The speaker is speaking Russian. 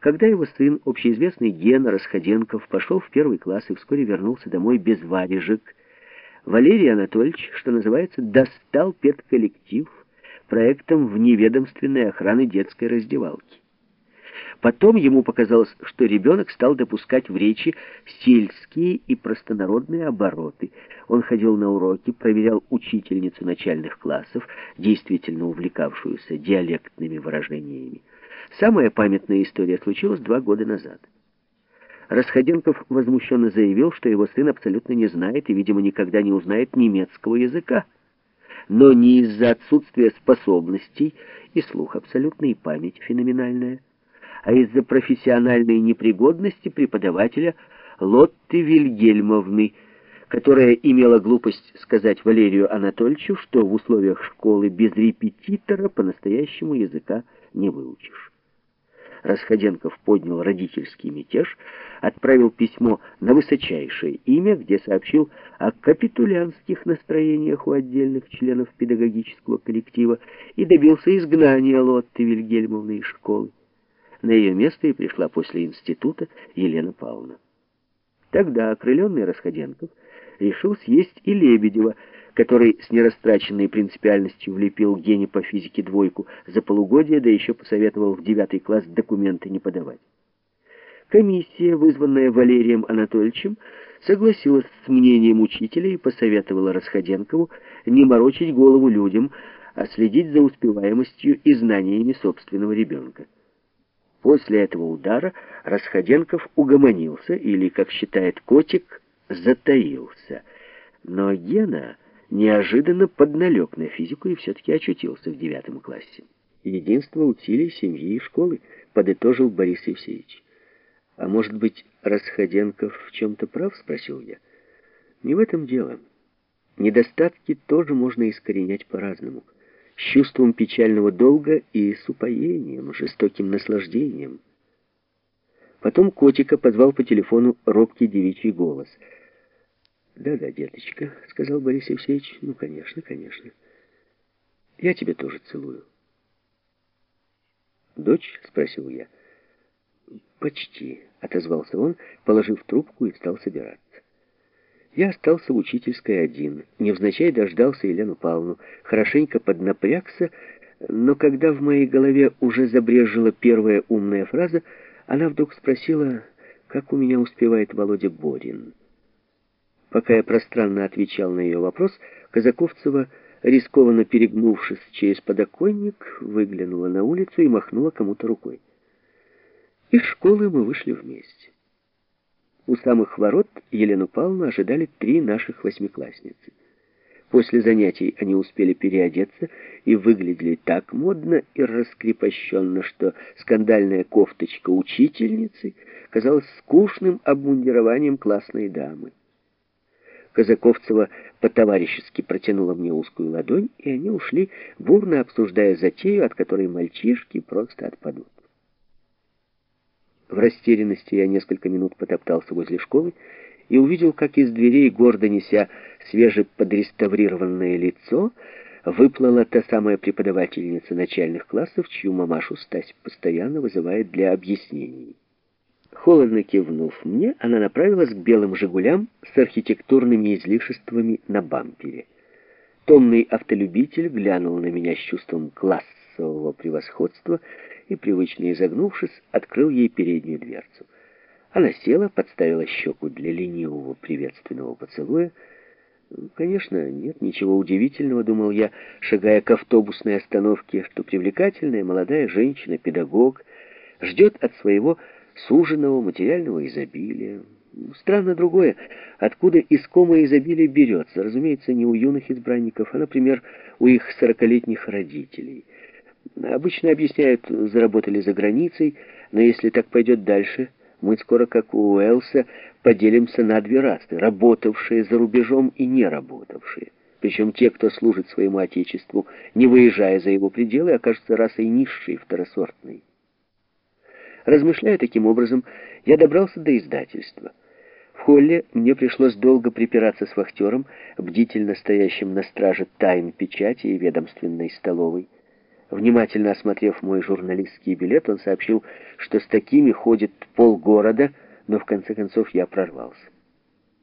Когда его сын, общеизвестный Гена Расходенков, пошел в первый класс и вскоре вернулся домой без варежек, Валерий Анатольевич, что называется, достал педколлектив проектом вневедомственной охраны детской раздевалки. Потом ему показалось, что ребенок стал допускать в речи сельские и простонародные обороты. Он ходил на уроки, проверял учительницу начальных классов, действительно увлекавшуюся диалектными выражениями. Самая памятная история случилась два года назад. Расходенков возмущенно заявил, что его сын абсолютно не знает и, видимо, никогда не узнает немецкого языка. Но не из-за отсутствия способностей, и слух абсолютно, и память феноменальная, а из-за профессиональной непригодности преподавателя Лотты Вильгельмовны, которая имела глупость сказать Валерию Анатольевичу, что в условиях школы без репетитора по-настоящему языка не выучишь. Расходенков поднял родительский мятеж, отправил письмо на высочайшее имя, где сообщил о капитулянских настроениях у отдельных членов педагогического коллектива и добился изгнания Лотты Вильгельмовны из школы. На ее место и пришла после института Елена Павловна. Тогда окрыленный Расходенков решил съесть и Лебедева, который с нерастраченной принципиальностью влепил Гене по физике двойку за полугодие, да еще посоветовал в девятый класс документы не подавать. Комиссия, вызванная Валерием Анатольевичем, согласилась с мнением учителя и посоветовала Расходенкову не морочить голову людям, а следить за успеваемостью и знаниями собственного ребенка. После этого удара Расходенков угомонился, или, как считает котик, затаился. Но Гена неожиданно подналег на физику и все-таки очутился в девятом классе. Единство усилий семьи и школы, подытожил Борис Евсеевич. А может быть, Расходенков в чем-то прав, спросил я. Не в этом дело. Недостатки тоже можно искоренять по-разному. С чувством печального долга и с упоением, жестоким наслаждением. Потом котика позвал по телефону робкий девичий голос — «Да-да, деточка», — сказал Борис Евсеевич. «Ну, конечно, конечно. Я тебя тоже целую». «Дочь?» — спросил я. «Почти», — отозвался он, положив трубку и стал собираться. Я остался в учительской один, невзначай дождался Елену Павловну, хорошенько поднапрягся, но когда в моей голове уже забрежила первая умная фраза, она вдруг спросила, как у меня успевает Володя Борин. Пока я пространно отвечал на ее вопрос, Казаковцева, рискованно перегнувшись через подоконник, выглянула на улицу и махнула кому-то рукой. Из школы мы вышли вместе. У самых ворот Елену Павловну ожидали три наших восьмиклассницы. После занятий они успели переодеться и выглядели так модно и раскрепощенно, что скандальная кофточка учительницы казалась скучным обмундированием классной дамы. Казаковцева по-товарищески протянула мне узкую ладонь, и они ушли, бурно обсуждая затею, от которой мальчишки просто отпадут. В растерянности я несколько минут потоптался возле школы и увидел, как из дверей, гордо неся свежеподреставрированное лицо, выплыла та самая преподавательница начальных классов, чью мамашу Стась постоянно вызывает для объяснений. Холодно кивнув мне, она направилась к белым «Жигулям» с архитектурными излишествами на бампере. Томный автолюбитель глянул на меня с чувством классового превосходства и, привычно изогнувшись, открыл ей переднюю дверцу. Она села, подставила щеку для ленивого приветственного поцелуя. Конечно, нет ничего удивительного, думал я, шагая к автобусной остановке, что привлекательная молодая женщина-педагог ждет от своего суженного материального изобилия. Странно другое, откуда искомое изобилие берется. Разумеется, не у юных избранников, а, например, у их сорокалетних родителей. Обычно объясняют, заработали за границей, но если так пойдет дальше, мы скоро, как у Уэлса, поделимся на две расы, работавшие за рубежом и не работавшие. Причем те, кто служит своему Отечеству, не выезжая за его пределы, окажутся расой низшей, второсортной. Размышляя таким образом, я добрался до издательства. В холле мне пришлось долго припираться с вахтером, бдительно стоящим на страже тайн печати и ведомственной столовой. Внимательно осмотрев мой журналистский билет, он сообщил, что с такими ходит полгорода, но в конце концов я прорвался.